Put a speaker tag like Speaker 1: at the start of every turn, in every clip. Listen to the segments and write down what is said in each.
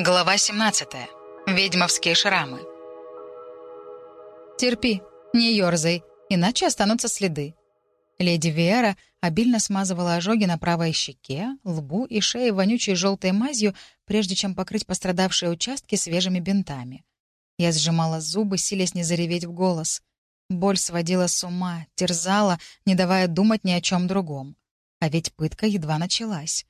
Speaker 1: Глава 17. Ведьмовские шрамы.
Speaker 2: «Терпи, не ерзай, иначе останутся следы». Леди Виэра обильно смазывала ожоги на правой щеке, лбу и шее вонючей желтой мазью, прежде чем покрыть пострадавшие участки свежими бинтами. Я сжимала зубы, силясь не зареветь в голос. Боль сводила с ума, терзала, не давая думать ни о чем другом. А ведь пытка едва началась.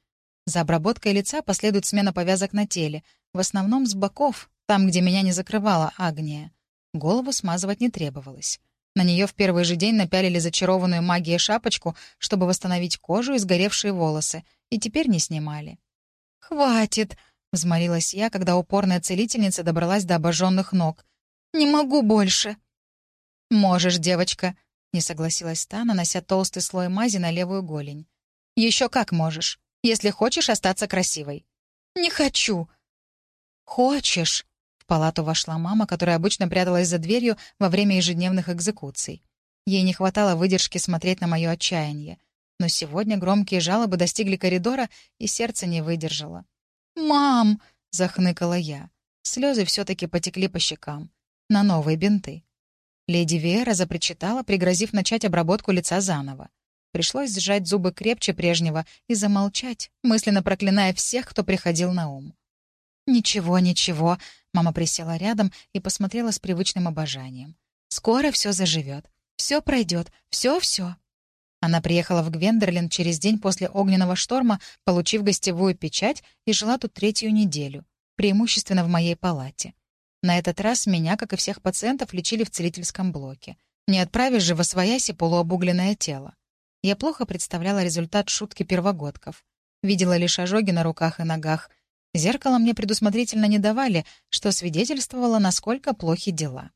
Speaker 2: За обработкой лица последует смена повязок на теле, в основном с боков, там, где меня не закрывала Агния. Голову смазывать не требовалось. На нее в первый же день напялили зачарованную магией шапочку, чтобы восстановить кожу и сгоревшие волосы, и теперь не снимали. «Хватит!» — взмолилась я, когда упорная целительница добралась до обожженных ног. «Не могу больше!» «Можешь, девочка!» — не согласилась та, нанося толстый слой мази на левую голень. «Еще как можешь, если хочешь остаться красивой». «Не хочу!» «Хочешь!» В палату вошла мама, которая обычно пряталась за дверью во время ежедневных экзекуций. Ей не хватало выдержки смотреть на мое отчаяние. Но сегодня громкие жалобы достигли коридора, и сердце не выдержало. «Мам!» — захныкала я. Слезы все-таки потекли по щекам. На новые бинты. Леди Вера запричитала, пригрозив начать обработку лица заново. Пришлось сжать зубы крепче прежнего и замолчать, мысленно проклиная всех, кто приходил на ум. «Ничего, ничего», — мама присела рядом и посмотрела с привычным обожанием. «Скоро все заживет. Все пройдет. Все-все». Она приехала в Гвендерлин через день после огненного шторма, получив гостевую печать, и жила тут третью неделю, преимущественно в моей палате. На этот раз меня, как и всех пациентов, лечили в целительском блоке. Не отправишь же в освояси полуобугленное тело. Я плохо представляла результат шутки первогодков. Видела лишь ожоги на руках и ногах, Зеркало мне предусмотрительно не давали, что свидетельствовало, насколько плохи дела.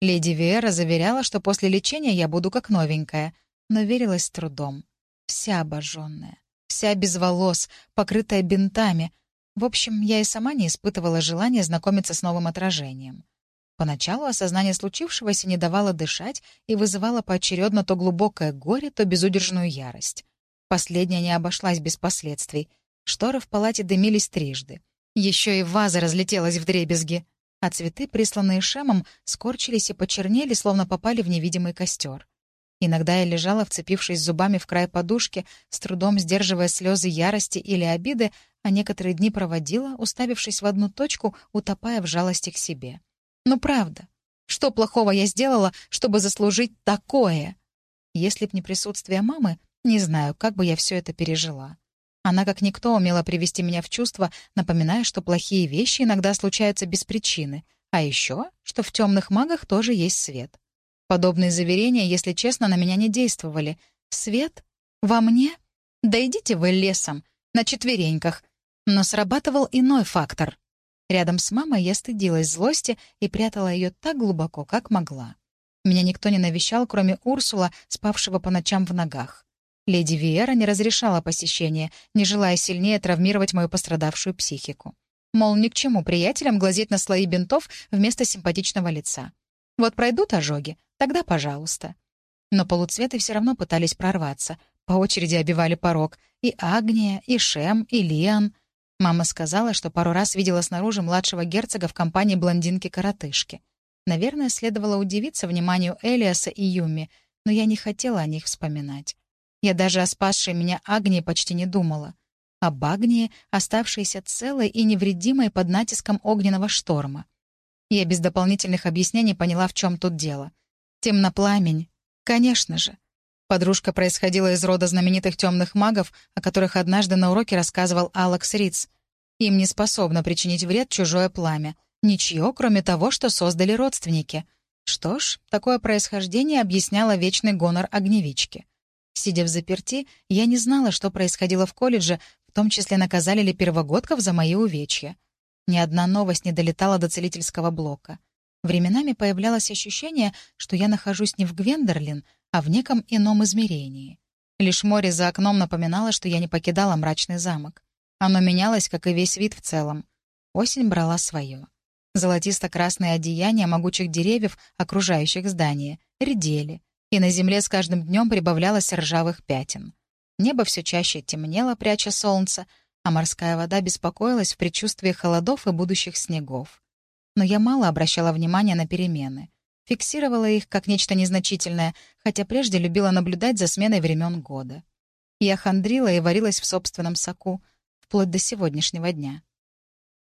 Speaker 2: Леди Вера заверяла, что после лечения я буду как новенькая, но верилась с трудом. Вся обожженная, вся без волос, покрытая бинтами. В общем, я и сама не испытывала желания знакомиться с новым отражением. Поначалу осознание случившегося не давало дышать и вызывало поочередно то глубокое горе, то безудержную ярость. Последняя не обошлась без последствий. Шторы в палате дымились трижды. Еще и ваза разлетелась в дребезги, а цветы, присланные Шемом, скорчились и почернели, словно попали в невидимый костер. Иногда я лежала, вцепившись зубами в край подушки, с трудом сдерживая слезы ярости или обиды, а некоторые дни проводила, уставившись в одну точку, утопая в жалости к себе. Ну правда, что плохого я сделала, чтобы заслужить такое? Если б не присутствие мамы, не знаю, как бы я все это пережила. Она, как никто, умела привести меня в чувство, напоминая, что плохие вещи иногда случаются без причины, а еще, что в темных магах тоже есть свет. Подобные заверения, если честно, на меня не действовали. Свет? Во мне? Да идите вы лесом, на четвереньках. Но срабатывал иной фактор. Рядом с мамой я стыдилась злости и прятала ее так глубоко, как могла. Меня никто не навещал, кроме Урсула, спавшего по ночам в ногах. Леди Виера не разрешала посещение, не желая сильнее травмировать мою пострадавшую психику. Мол, ни к чему приятелям глазеть на слои бинтов вместо симпатичного лица. Вот пройдут ожоги, тогда пожалуйста. Но полуцветы все равно пытались прорваться. По очереди обивали порог. И Агния, и Шем, и Лиан. Мама сказала, что пару раз видела снаружи младшего герцога в компании блондинки-коротышки. Наверное, следовало удивиться вниманию Элиаса и Юми, но я не хотела о них вспоминать. Я даже о спасшей меня Агнии почти не думала. Об Агнии, оставшейся целой и невредимой под натиском огненного шторма. Я без дополнительных объяснений поняла, в чем тут дело. Темнопламень. Конечно же. Подружка происходила из рода знаменитых темных магов, о которых однажды на уроке рассказывал Алекс Риц. Им не способно причинить вред чужое пламя. Ничье, кроме того, что создали родственники. Что ж, такое происхождение объясняло вечный гонор огневички. Сидя в заперти, я не знала, что происходило в колледже, в том числе наказали ли первогодков за мои увечья. Ни одна новость не долетала до целительского блока. Временами появлялось ощущение, что я нахожусь не в Гвендерлин, а в неком ином измерении. Лишь море за окном напоминало, что я не покидала мрачный замок. Оно менялось, как и весь вид в целом. Осень брала свое. Золотисто-красные одеяния могучих деревьев, окружающих здание, редели, и на земле с каждым днем прибавлялось ржавых пятен. Небо все чаще темнело, пряча солнце, а морская вода беспокоилась в предчувствии холодов и будущих снегов. Но я мало обращала внимания на перемены. Фиксировала их как нечто незначительное, хотя прежде любила наблюдать за сменой времен года. Я хандрила и варилась в собственном соку, вплоть до сегодняшнего дня.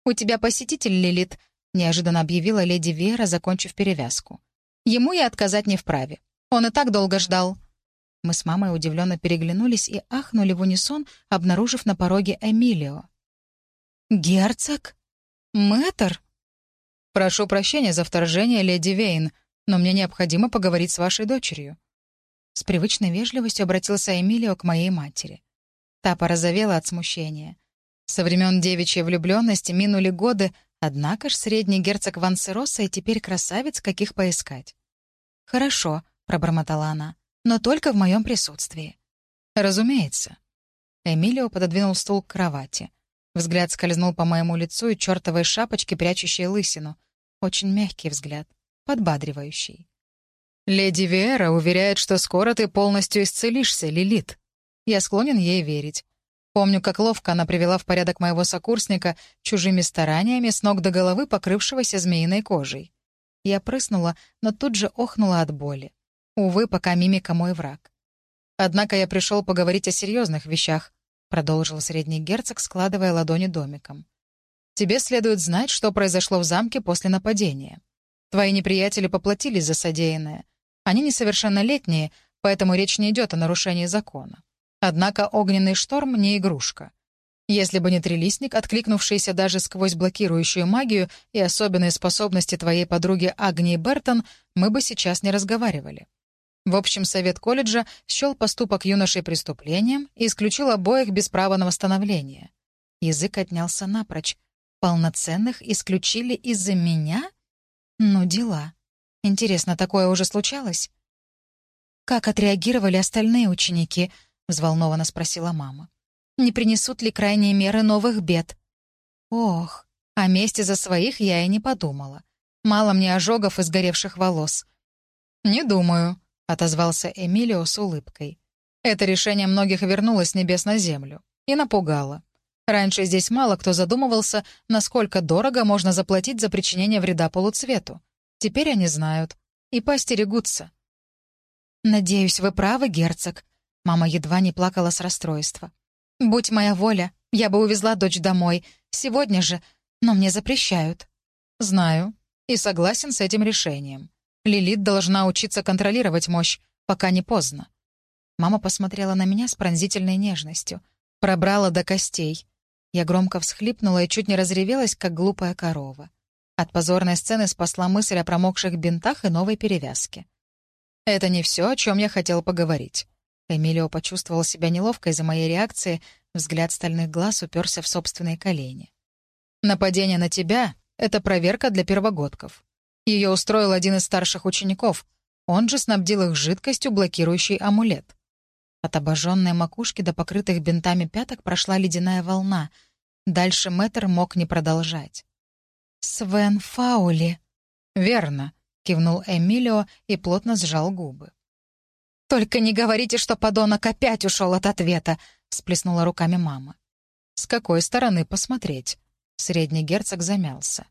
Speaker 2: «У тебя посетитель, Лилит», — неожиданно объявила леди Вера, закончив перевязку. «Ему я отказать не вправе. Он и так долго ждал». Мы с мамой удивленно переглянулись и ахнули в унисон, обнаружив на пороге Эмилио. «Герцог? Мэтр?»
Speaker 3: «Прошу прощения за вторжение, леди Вейн, но мне необходимо поговорить с вашей дочерью».
Speaker 2: С привычной вежливостью обратился Эмилио к моей матери. Та порозовела от смущения. Со времен девичьей влюбленности минули годы, однако ж средний герцог Вансероса и теперь красавец, каких поискать. «Хорошо», — пробормотала она, — «но только в моем присутствии».
Speaker 3: «Разумеется».
Speaker 2: Эмилио пододвинул стул к кровати. Взгляд скользнул по моему лицу и чертовой шапочке, прячущей лысину. Очень мягкий взгляд, подбадривающий.
Speaker 3: «Леди Вера уверяет, что скоро ты полностью исцелишься, Лилит. Я склонен ей верить. Помню, как ловко она привела в порядок моего сокурсника чужими стараниями с ног до головы, покрывшегося змеиной кожей. Я прыснула, но тут же охнула от боли. Увы, пока мимика мой враг. Однако я пришел поговорить о серьезных вещах, продолжил средний герцог, складывая ладони домиком. Тебе следует знать, что произошло в замке после нападения. Твои неприятели поплатились за содеянное. Они несовершеннолетние, поэтому речь не идет о нарушении закона. Однако огненный шторм не игрушка. Если бы не трилистник, откликнувшийся даже сквозь блокирующую магию и особенные способности твоей подруги Агнии Бертон, мы бы сейчас не разговаривали. В общем, совет колледжа счел поступок юношей преступлением и исключил обоих без права на восстановление. Язык отнялся напрочь. Полноценных исключили из-за меня? Ну, дела. Интересно, такое уже случалось? Как отреагировали остальные ученики —— взволнованно спросила мама. «Не принесут ли крайние меры новых бед?» «Ох, о месте за своих я и не подумала. Мало мне ожогов и сгоревших волос». «Не думаю», — отозвался Эмилио с улыбкой. «Это решение многих вернуло с небес на землю и напугало. Раньше здесь мало кто задумывался, насколько дорого можно заплатить за причинение вреда полуцвету. Теперь они знают и постерегутся».
Speaker 2: «Надеюсь, вы правы, герцог», Мама едва не плакала с расстройства. «Будь моя воля, я бы увезла дочь домой. Сегодня же, но мне запрещают».
Speaker 3: «Знаю. И согласен с этим решением. Лилит должна учиться контролировать мощь, пока не поздно».
Speaker 2: Мама посмотрела на меня с пронзительной нежностью. Пробрала до костей. Я громко всхлипнула и чуть не разревелась, как глупая корова. От позорной сцены спасла мысль о промокших бинтах и новой перевязке.
Speaker 3: «Это не все, о чем я хотел поговорить.
Speaker 2: Эмилио почувствовал себя неловко из-за моей реакции, взгляд стальных глаз уперся в собственные колени.
Speaker 3: «Нападение на тебя — это проверка для первогодков. Ее устроил один из старших учеников. Он же снабдил их жидкостью, блокирующей амулет.
Speaker 2: От обожженной макушки до покрытых бинтами пяток прошла ледяная волна. Дальше мэтр мог не продолжать. «Свен Фаули».
Speaker 3: «Верно», — кивнул Эмилио и плотно сжал губы.
Speaker 2: «Только не говорите, что подонок опять ушел от ответа», — всплеснула руками мама.
Speaker 3: «С какой стороны посмотреть?» Средний герцог замялся.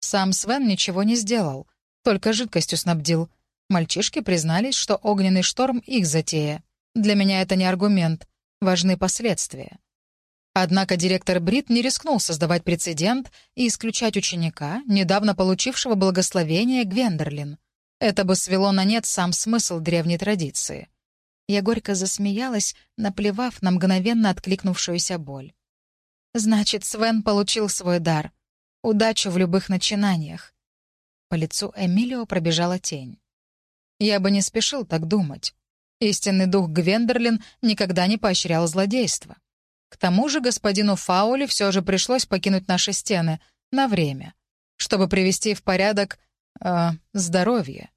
Speaker 3: «Сам Свен ничего не сделал, только жидкостью снабдил. Мальчишки признались, что огненный шторм — их затея. Для меня это не аргумент. Важны последствия». Однако директор Брит не рискнул создавать прецедент и исключать ученика, недавно получившего благословение Гвендерлин. Это бы свело на нет сам смысл древней традиции.
Speaker 2: Я горько засмеялась, наплевав на мгновенно откликнувшуюся боль. «Значит, Свен получил свой дар. Удачу в любых начинаниях». По лицу Эмилио пробежала тень.
Speaker 3: «Я бы не спешил так думать. Истинный дух Гвендерлин никогда не поощрял злодейство. К тому же господину Фаули все же пришлось покинуть наши стены на время, чтобы привести в порядок э, здоровье.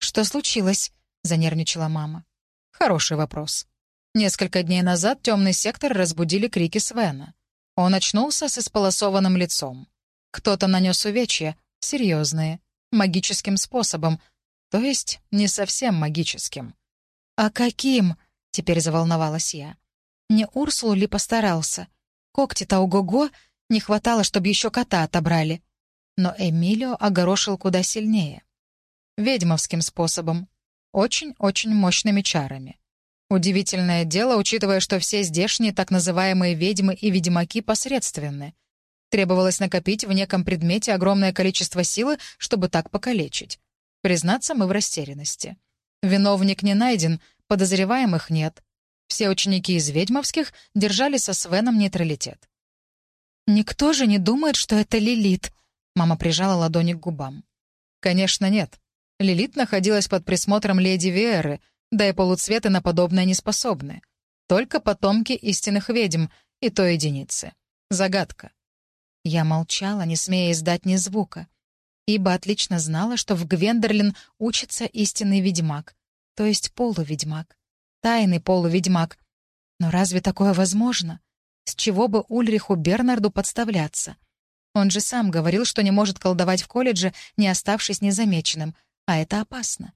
Speaker 2: «Что случилось?» — занервничала мама.
Speaker 3: «Хороший вопрос. Несколько дней назад темный сектор разбудили крики Свена. Он очнулся с исполосованным лицом. Кто-то нанес увечья, серьезные, магическим способом, то есть не совсем магическим.
Speaker 2: «А каким?» — теперь заволновалась я. «Не Урсулу ли постарался? Когти-то ого-го, не хватало, чтобы еще кота отобрали. Но Эмилио огорошил куда сильнее. Ведьмовским способом. Очень-очень мощными чарами. Удивительное дело, учитывая, что все здешние так называемые ведьмы и ведьмаки посредственны. Требовалось накопить в неком предмете огромное количество силы, чтобы так покалечить. Признаться, мы в растерянности. Виновник не найден, подозреваемых нет. Все ученики из ведьмовских держали со Свеном нейтралитет. «Никто же не думает, что это Лилит», — мама прижала ладони к губам. «Конечно, нет. Лилит находилась под присмотром леди Виэры, да и полуцветы на подобное не способны. Только потомки истинных ведьм, и то единицы. Загадка». Я молчала, не смея издать ни звука, ибо отлично знала, что в Гвендерлин учится истинный ведьмак, то есть полуведьмак тайный полуведьмак. Но разве такое возможно? С чего бы Ульриху Бернарду подставляться? Он же сам говорил, что не может колдовать в колледже, не оставшись незамеченным, а это опасно.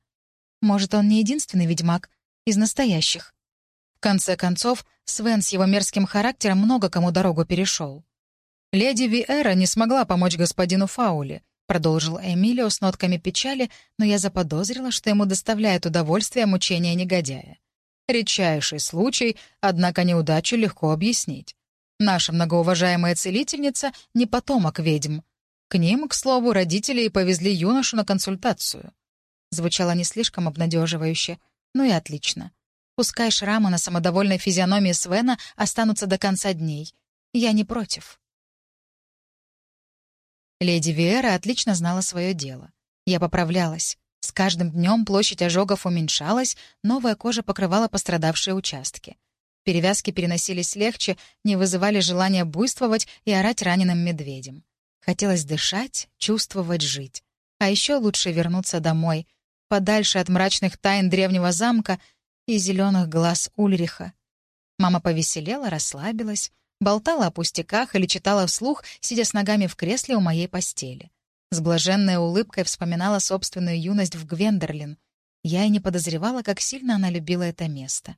Speaker 2: Может, он не единственный ведьмак из настоящих. В конце концов, Свен с его мерзким характером много кому дорогу перешел. «Леди Виэра не смогла помочь господину Фауле», — продолжил Эмилио с нотками печали, но я заподозрила, что ему доставляет удовольствие мучения негодяя. Редчайший случай, однако неудачу легко объяснить. Наша многоуважаемая целительница — не потомок ведьм. К ним, к слову, родители и повезли юношу на консультацию. Звучало не слишком обнадеживающе, ну и отлично. Пускай шрамы на самодовольной физиономии Свена останутся до конца дней. Я не против. Леди Виэра отлично знала свое дело. Я поправлялась. С каждым днем площадь ожогов уменьшалась, новая кожа покрывала пострадавшие участки. Перевязки переносились легче, не вызывали желания буйствовать и орать раненым медведем. Хотелось дышать, чувствовать, жить. А еще лучше вернуться домой, подальше от мрачных тайн древнего замка и зеленых глаз Ульриха. Мама повеселела, расслабилась, болтала о пустяках или читала вслух, сидя с ногами в кресле у моей постели. С блаженной улыбкой вспоминала собственную юность в Гвендерлин. Я и не подозревала, как сильно она любила это место.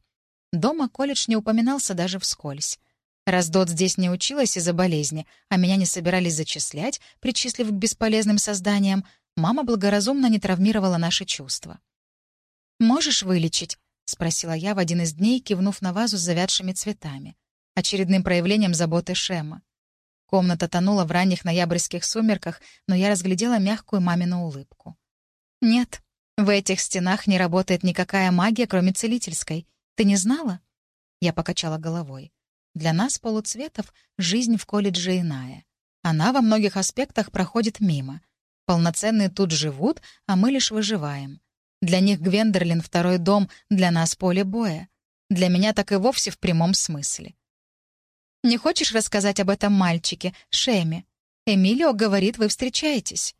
Speaker 2: Дома колледж не упоминался даже вскользь. Раз Дот здесь не училась из-за болезни, а меня не собирались зачислять, причислив к бесполезным созданиям, мама благоразумно не травмировала наши чувства. «Можешь вылечить?» — спросила я в один из дней, кивнув на вазу с завядшими цветами. Очередным проявлением заботы Шема. Комната тонула в ранних ноябрьских сумерках, но я разглядела мягкую мамину улыбку. «Нет, в этих стенах не работает никакая магия, кроме целительской. Ты не знала?» Я покачала головой. «Для нас, полуцветов, жизнь в колледже иная. Она во многих аспектах проходит мимо. Полноценные тут живут, а мы лишь выживаем. Для них Гвендерлин — второй дом, для нас — поле боя. Для меня так и вовсе в прямом смысле. Не хочешь рассказать об этом мальчике, Шеме? Эмилио говорит, вы встречаетесь».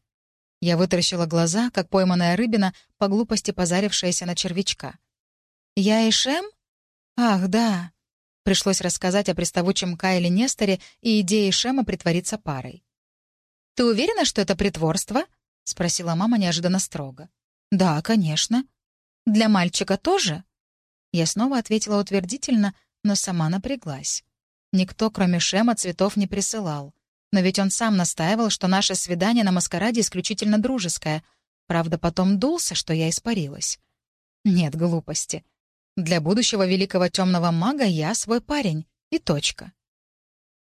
Speaker 2: Я вытаращила глаза, как пойманная рыбина, по глупости позарившаяся на червячка. «Я и Шем? Ах, да». Пришлось рассказать о приставучем Кайле Несторе и идее Шема притвориться парой. «Ты уверена, что это притворство?» — спросила мама неожиданно строго. «Да, конечно». «Для мальчика тоже?» Я снова ответила утвердительно, но сама напряглась. Никто, кроме Шема, цветов не присылал. Но ведь он сам настаивал, что наше свидание на маскараде исключительно дружеское. Правда, потом дулся, что я испарилась. Нет глупости. Для будущего великого темного мага я свой парень. И точка.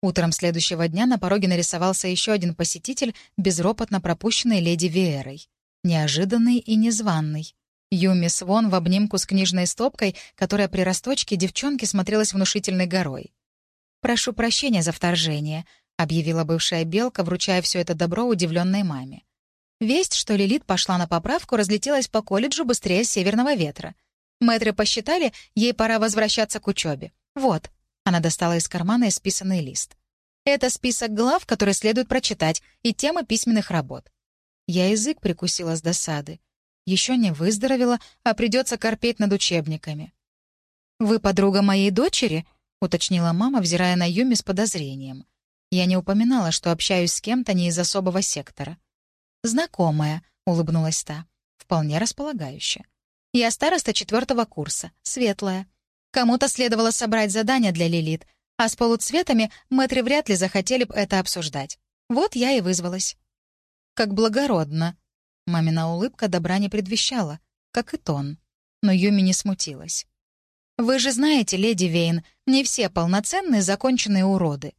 Speaker 2: Утром следующего дня на пороге нарисовался еще один посетитель, безропотно пропущенный леди Веерой. Неожиданный и незваный. Юми Свон в обнимку с книжной стопкой, которая при росточке девчонки смотрелась внушительной горой. «Прошу прощения за вторжение», — объявила бывшая белка, вручая все это добро удивленной маме. Весть, что Лилит пошла на поправку, разлетелась по колледжу быстрее северного ветра. Мэтры посчитали, ей пора возвращаться к учебе. Вот, она достала из кармана исписанный лист. Это список глав, которые следует прочитать, и темы письменных работ. Я язык прикусила с досады. Еще не выздоровела, а придется корпеть над учебниками. «Вы подруга моей дочери?» — уточнила мама, взирая на Юми с подозрением. Я не упоминала, что общаюсь с кем-то не из особого сектора. «Знакомая», — улыбнулась та, вполне располагающе. «Я староста четвертого курса, светлая. Кому-то следовало собрать задание для Лилит, А с полуцветами мэтры вряд ли захотели бы это обсуждать. Вот я и вызвалась.
Speaker 3: Как благородно. Мамина улыбка добра не предвещала, как и тон. Но Юми не смутилась.
Speaker 2: «Вы же знаете, леди Вейн, не все полноценные законченные уроды.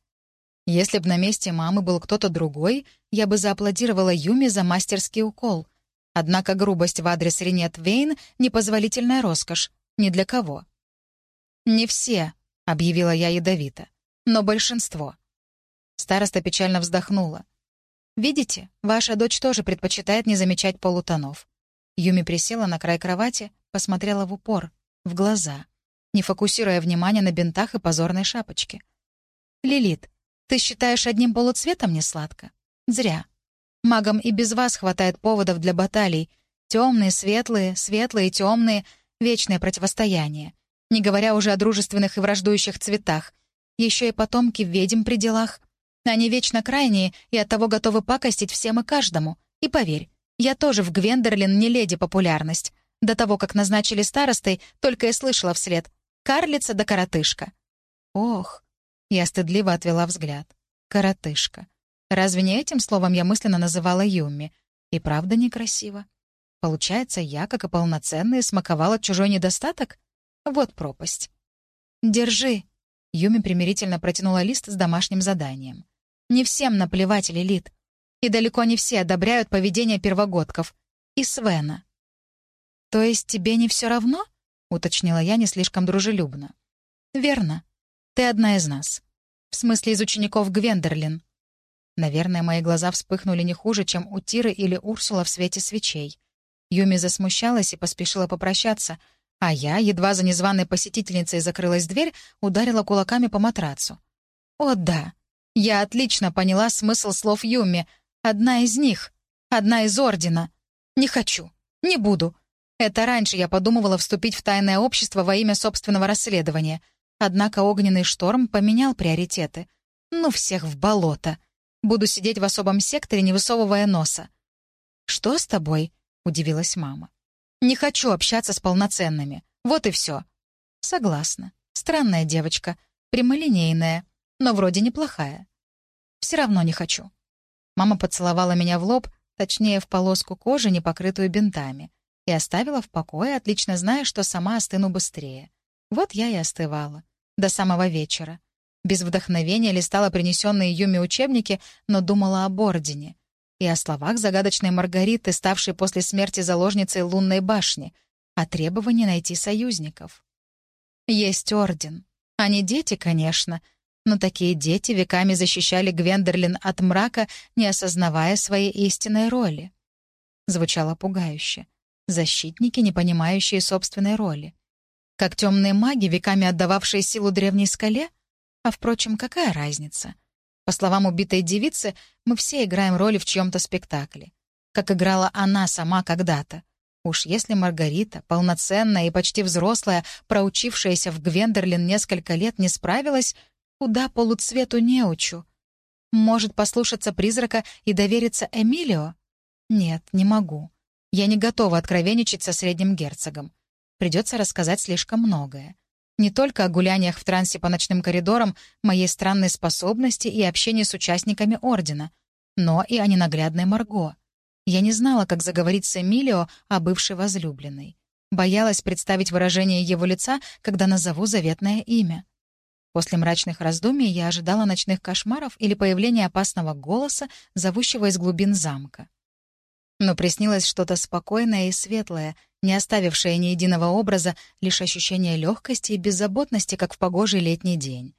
Speaker 3: Если б на месте мамы был кто-то другой, я бы зааплодировала Юми за мастерский укол. Однако грубость в адрес Ренет Вейн — непозволительная роскошь. Ни для кого.
Speaker 2: «Не все», — объявила я ядовито, — «но большинство».
Speaker 3: Староста печально вздохнула.
Speaker 2: «Видите, ваша дочь тоже предпочитает не замечать полутонов».
Speaker 3: Юми присела на край кровати, посмотрела в упор, в глаза, не фокусируя внимание на бинтах и позорной шапочке.
Speaker 2: «Лилит, ты считаешь одним полуцветом не сладко? Зря. Магам и без вас хватает поводов для баталий. Темные, светлые, светлые, темные, вечное противостояние. Не говоря уже о дружественных и враждующих цветах. Еще и потомки ведьм при делах. Они вечно крайние и оттого готовы пакостить всем и каждому. И поверь, я тоже в Гвендерлин не леди популярность. До того, как назначили старостой, только и слышала вслед. Карлица да коротышка.
Speaker 3: Ох, я стыдливо отвела взгляд. Коротышка. Разве не этим словом я мысленно называла Юми? И правда некрасиво. Получается, я, как и полноценный, смаковала чужой недостаток? Вот пропасть.
Speaker 2: «Держи», —
Speaker 3: Юми примирительно протянула лист с домашним заданием.
Speaker 2: «Не всем наплевать, Лилит. И далеко не все одобряют поведение первогодков. И Свена».
Speaker 3: «То есть тебе не все равно?» — уточнила я не слишком дружелюбно.
Speaker 2: «Верно. Ты одна из нас. В смысле, из учеников Гвендерлин».
Speaker 3: Наверное, мои глаза вспыхнули не хуже, чем у Тиры или Урсула в свете свечей. Юми засмущалась и поспешила попрощаться — а я, едва за незваной посетительницей закрылась дверь, ударила кулаками по матрацу.
Speaker 2: «О да, я отлично поняла смысл слов Юми. Одна из них. Одна из Ордена. Не хочу. Не буду. Это раньше я подумывала вступить в тайное общество во имя собственного расследования. Однако огненный шторм поменял приоритеты. Ну, всех в болото. Буду сидеть в особом секторе, не высовывая носа. «Что с тобой?» — удивилась мама. Не хочу общаться с полноценными. Вот и все. Согласна. Странная девочка. Прямолинейная. Но вроде неплохая. Все равно не хочу.
Speaker 3: Мама поцеловала меня в лоб, точнее, в полоску кожи, не покрытую бинтами, и оставила в покое, отлично зная, что сама остыну быстрее. Вот я и остывала. До самого вечера. Без вдохновения листала принесенные Юми учебники, но думала об Ордене и о словах загадочной Маргариты, ставшей после смерти заложницей лунной башни, о требовании найти союзников. Есть орден. Они дети, конечно, но такие дети веками защищали Гвендерлин от мрака, не осознавая своей истинной роли. Звучало пугающе. Защитники, не понимающие собственной роли. Как темные маги, веками отдававшие силу древней скале? А, впрочем, какая разница? По словам убитой девицы, мы все играем роли в чьем-то спектакле. Как играла она сама когда-то. Уж если Маргарита, полноценная и почти взрослая, проучившаяся в Гвендерлин несколько лет, не справилась, куда полуцвету не учу? Может послушаться призрака и довериться Эмилио? Нет, не могу. Я не готова откровенничать со средним герцогом. Придется рассказать слишком многое. Не только о гуляниях в трансе по ночным коридорам, моей странной способности и общении с участниками Ордена, но и о ненаглядной Марго. Я не знала, как заговорить с Эмилио о бывшей возлюбленной. Боялась представить выражение его лица, когда назову заветное имя. После мрачных раздумий я ожидала ночных кошмаров или появления опасного голоса, зовущего из глубин замка. Но приснилось что-то спокойное и светлое, не оставившее ни единого образа, лишь ощущение легкости и беззаботности, как в погожий летний день.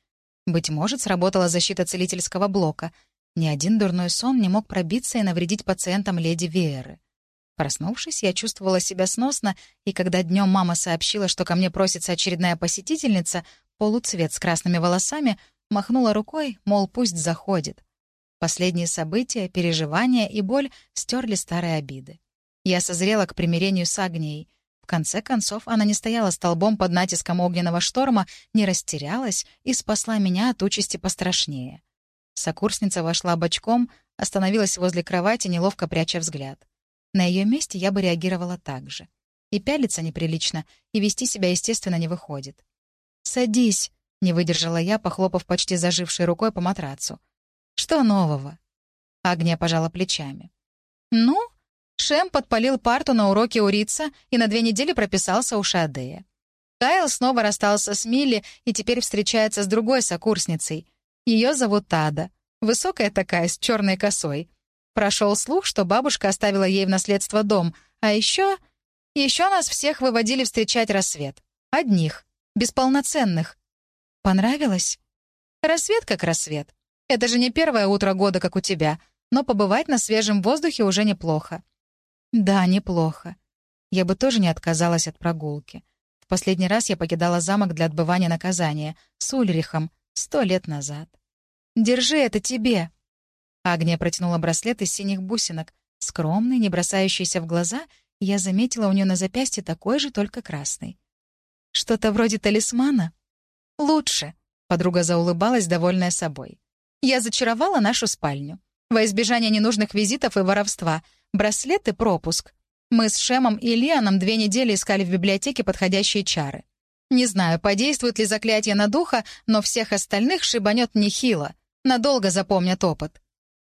Speaker 3: Быть может, сработала защита целительского блока. Ни один дурной сон не мог пробиться и навредить пациентам леди Вееры. Проснувшись, я чувствовала себя сносно, и когда днем мама сообщила, что ко мне просится очередная посетительница, полуцвет с красными волосами, махнула рукой, мол, пусть заходит. Последние события, переживания и боль стерли старые обиды. Я созрела к примирению с Агнией. В конце концов, она не стояла столбом под натиском огненного шторма, не растерялась и спасла меня от участи пострашнее. Сокурсница вошла бочком, остановилась возле кровати, неловко пряча взгляд. На ее месте я бы реагировала так же. И пялиться неприлично, и вести себя, естественно, не выходит.
Speaker 2: «Садись», Не выдержала я, похлопав почти зажившей рукой по матрацу. «Что нового?» Агния пожала плечами. «Ну, Шем подпалил парту на уроке у Рица и на две недели прописался у Шадея. Кайл снова расстался с Милли и теперь встречается с другой сокурсницей. Ее зовут Тада. Высокая такая, с черной косой. Прошел слух, что бабушка оставила ей в наследство дом, а еще... Еще нас всех выводили встречать рассвет. Одних, бесполноценных. Понравилось? Рассвет как рассвет. Это же не первое утро года, как у тебя, но побывать на свежем воздухе уже неплохо. Да, неплохо. Я бы тоже не отказалась от прогулки. В последний раз я покидала замок для отбывания наказания с Ульрихом сто лет назад. «Держи это тебе!» Агния протянула браслет из синих бусинок. Скромный, не бросающийся в глаза, я заметила у нее на запястье такой же, только красный. «Что-то вроде талисмана?» «Лучше», — подруга заулыбалась, довольная собой. «Я зачаровала нашу спальню. Во избежание ненужных визитов и воровства — Браслет и пропуск. Мы с Шемом и Лианом две недели искали в библиотеке подходящие чары. Не знаю, подействует ли заклятие на духа, но всех остальных шибанет нехило. Надолго запомнят опыт.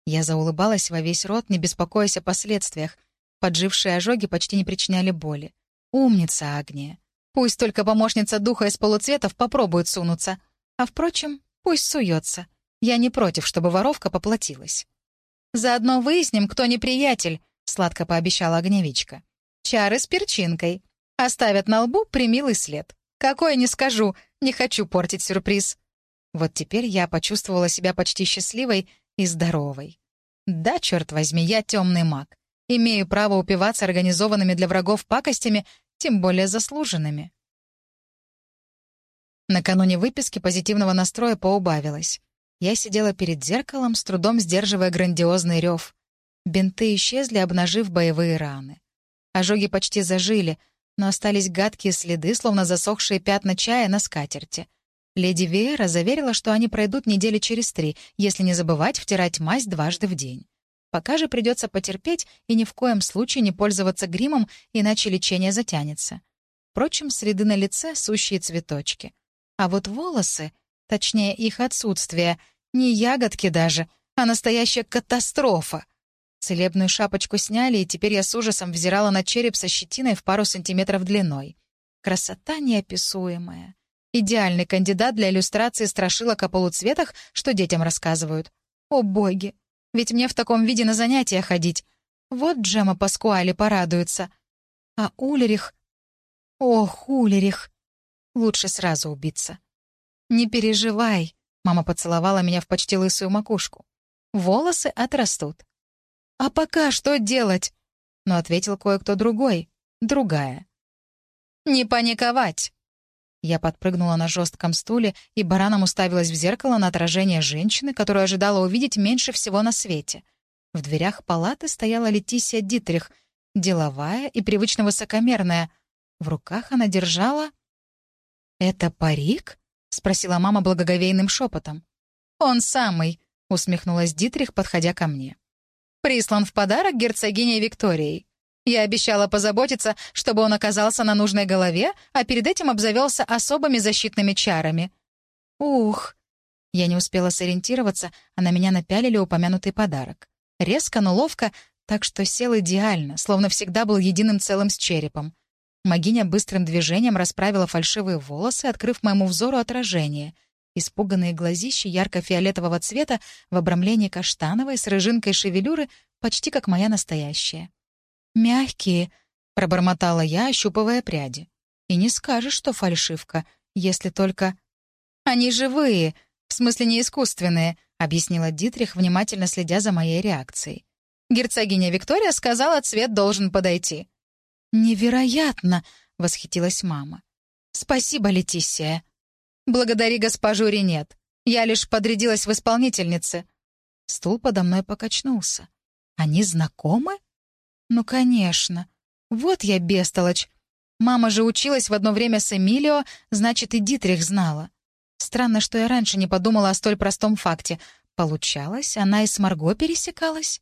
Speaker 2: Я заулыбалась во весь рот, не беспокоясь о последствиях. Поджившие ожоги почти не причиняли боли. Умница, Агния. Пусть только помощница духа из полуцветов попробует сунуться. А, впрочем, пусть суется. Я не против, чтобы воровка поплатилась. Заодно выясним, кто неприятель, — сладко пообещала огневичка. «Чары с перчинкой. Оставят на лбу примилый след. Какой не скажу, не хочу портить сюрприз». Вот теперь я почувствовала себя почти счастливой и здоровой. Да, черт возьми, я темный маг. Имею право упиваться организованными для врагов пакостями, тем более заслуженными. Накануне выписки позитивного настроя поубавилось. Я сидела перед зеркалом, с трудом сдерживая грандиозный рев. Бинты исчезли, обнажив боевые раны. Ожоги почти зажили, но остались гадкие следы, словно засохшие пятна чая на скатерти. Леди Веера заверила, что они пройдут недели через три, если не забывать втирать мазь дважды в день. Пока же придется потерпеть и ни в коем случае не пользоваться гримом, иначе лечение затянется. Впрочем, следы на лице — сущие цветочки. А вот волосы, точнее их отсутствие, не ягодки даже, а настоящая катастрофа — Целебную шапочку сняли, и теперь я с ужасом взирала на череп со щетиной в пару сантиметров длиной. Красота неописуемая. Идеальный кандидат для иллюстрации страшилок о полуцветах, что детям рассказывают. О боги! Ведь мне в таком виде на занятия ходить. Вот Джема Паскуали порадуется. А Улерих... Ох, Улерих! Лучше сразу убиться. «Не переживай», — мама поцеловала меня в почти лысую макушку. «Волосы отрастут. «А пока что делать?» Но ответил кое-кто другой, другая. «Не паниковать!» Я подпрыгнула на жестком стуле и бараном уставилась в зеркало на отражение женщины, которую ожидала увидеть меньше всего на свете. В дверях палаты стояла Летисия Дитрих, деловая и привычно высокомерная. В руках она держала... «Это парик?» — спросила мама благоговейным шепотом. «Он самый», — усмехнулась Дитрих, подходя ко мне прислан в подарок герцогине Викторией. Я обещала позаботиться, чтобы он оказался на нужной голове, а перед этим обзавелся особыми защитными чарами. Ух! Я не успела сориентироваться, а на меня напялили упомянутый подарок. Резко, но ловко, так что сел идеально, словно всегда был единым целым с черепом. Магиня быстрым движением расправила фальшивые волосы, открыв моему взору отражение — Испуганные глазищи ярко-фиолетового цвета в обрамлении каштановой с рыжинкой шевелюры, почти как моя настоящая. «Мягкие», — пробормотала я, ощупывая пряди. «И не скажешь, что фальшивка, если только...» «Они живые, в смысле не искусственные», — объяснила Дитрих, внимательно следя за моей реакцией. «Герцогиня Виктория сказала, цвет должен подойти». «Невероятно!» — восхитилась мама. «Спасибо, Летисия». «Благодари госпожу Ренет. Я лишь подрядилась в исполнительнице». Стул подо мной покачнулся. «Они знакомы?» «Ну, конечно. Вот я бестолочь. Мама же училась в одно время с Эмилио, значит, и Дитрих знала. Странно, что я раньше не подумала о столь простом факте. Получалось, она и с Марго пересекалась?»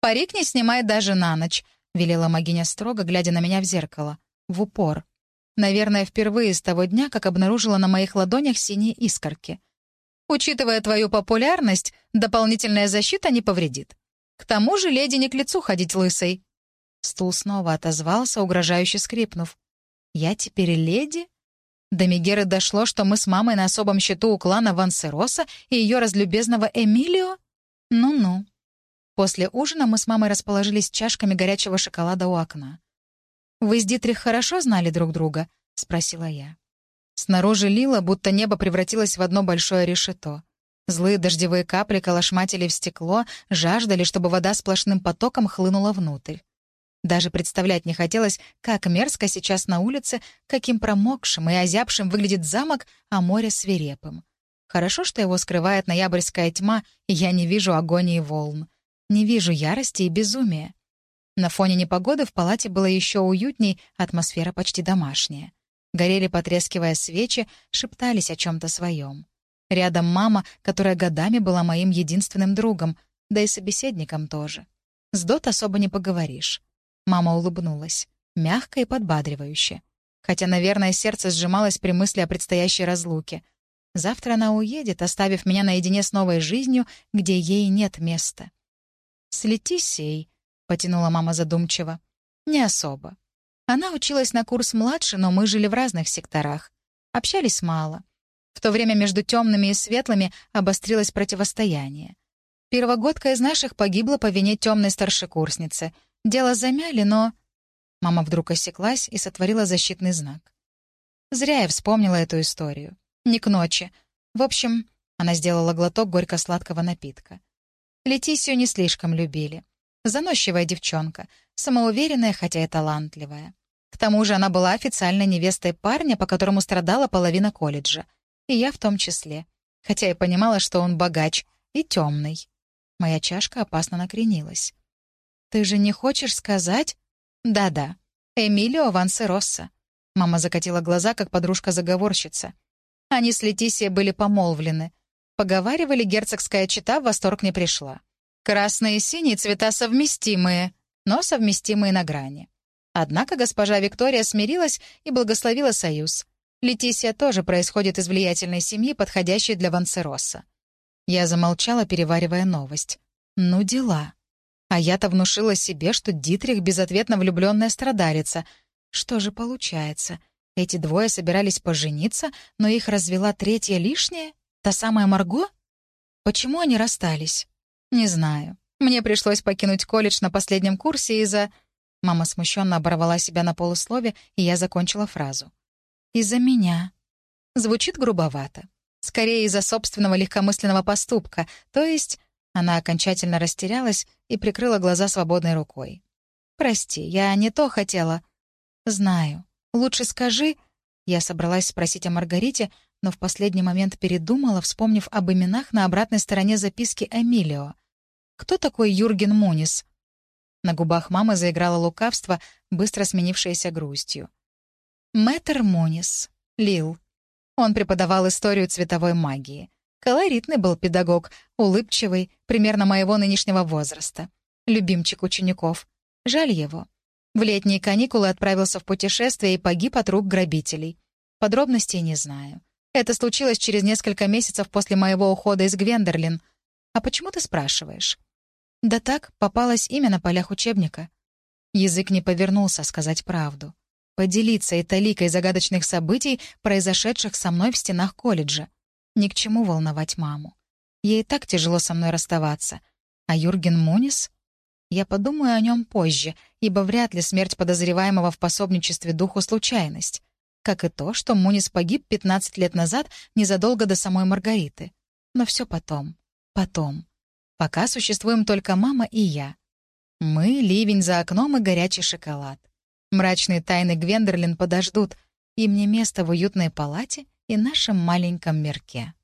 Speaker 2: «Парик не снимай даже на ночь», — велела магиня строго, глядя на меня в зеркало. В упор. Наверное, впервые с того дня, как обнаружила на моих ладонях синие искорки. Учитывая твою популярность, дополнительная защита не повредит. К тому же леди не к лицу ходить лысой. Стул снова отозвался, угрожающе скрипнув. «Я теперь леди?» До Мегеры дошло, что мы с мамой на особом счету у клана Вансероса и ее разлюбезного Эмилио? Ну-ну. После ужина мы с мамой расположились чашками горячего шоколада у окна. «Вы с Дитрих хорошо знали друг друга?» — спросила я. Снаружи лило, будто небо превратилось в одно большое решето. Злые дождевые капли колошматили в стекло, жаждали, чтобы вода сплошным потоком хлынула внутрь. Даже представлять не хотелось, как мерзко сейчас на улице, каким промокшим и озябшим выглядит замок, а море свирепым. Хорошо, что его скрывает ноябрьская тьма, и я не вижу агонии волн. Не вижу ярости и безумия. На фоне непогоды в палате было еще уютней, атмосфера почти домашняя. Горели, потрескивая свечи, шептались о чем-то своем. Рядом мама, которая годами была моим единственным другом, да и собеседником тоже. С Дот особо не поговоришь. Мама улыбнулась, мягко и подбадривающе. Хотя, наверное, сердце сжималось при мысли о предстоящей разлуке. Завтра она уедет, оставив меня наедине с новой жизнью, где ей нет места. «С Летисией», — потянула мама задумчиво. «Не особо. Она училась на курс младше, но мы жили в разных секторах. Общались мало. В то время между темными и светлыми обострилось противостояние. Первогодка из наших погибла по вине темной старшекурсницы — Дело замяли, но...» Мама вдруг осеклась и сотворила защитный знак. Зря я вспомнила эту историю. Не к ночи. В общем, она сделала глоток горько-сладкого напитка. Летисию не слишком любили. Заносчивая девчонка, самоуверенная, хотя и талантливая. К тому же она была официальной невестой парня, по которому страдала половина колледжа. И я в том числе. Хотя я понимала, что он богач и темный. Моя чашка опасно накренилась. «Ты же не хочешь сказать?» «Да-да. Эмилио Вансеросса». Мама закатила глаза, как подружка-заговорщица. Они с Летисией были помолвлены. Поговаривали, герцогская чита в восторг не пришла. Красные и синие цвета совместимые, но совместимые на грани. Однако госпожа Виктория смирилась и благословила союз. Летисия тоже происходит из влиятельной семьи, подходящей для Вансеросса. Я замолчала, переваривая новость. «Ну дела». А я-то внушила себе, что Дитрих — безответно влюбленная страдалица. Что же получается? Эти двое собирались пожениться, но их развела третья лишняя? Та самая Марго? Почему они расстались? Не знаю. Мне пришлось покинуть колледж на последнем курсе из-за... Мама смущенно оборвала себя на полуслове, и я закончила фразу. «Из-за меня». Звучит грубовато. Скорее, из-за собственного легкомысленного поступка, то есть она окончательно растерялась и прикрыла глаза свободной рукой. «Прости, я не то хотела». «Знаю. Лучше скажи...» Я собралась спросить о Маргарите, но в последний момент передумала, вспомнив об именах на обратной стороне записки Эмилио. «Кто такой Юрген Мунис?» На губах мамы заиграло лукавство, быстро сменившееся грустью. Мэтр Мунис. Лил. Он преподавал историю цветовой магии. Колоритный был педагог, улыбчивый, примерно моего нынешнего возраста. Любимчик учеников. Жаль его. В летние каникулы отправился в путешествие и погиб от рук грабителей. Подробностей не знаю. Это случилось через несколько месяцев после моего ухода из Гвендерлин. А почему ты спрашиваешь? Да так, попалось имя на полях учебника. Язык не повернулся сказать правду. Поделиться и таликой загадочных событий, произошедших со мной в стенах колледжа. Ни к чему волновать маму. Ей так тяжело со мной расставаться. А Юрген Мунис? Я подумаю о нем позже, ибо вряд ли смерть подозреваемого в пособничестве духу — случайность. Как и то, что Мунис погиб 15 лет назад, незадолго до самой Маргариты. Но все потом. Потом. Пока существуем только мама и я. Мы — ливень за окном и горячий шоколад. Мрачные тайны Гвендерлин подождут, и мне место в уютной палате и нашем маленьком мирке.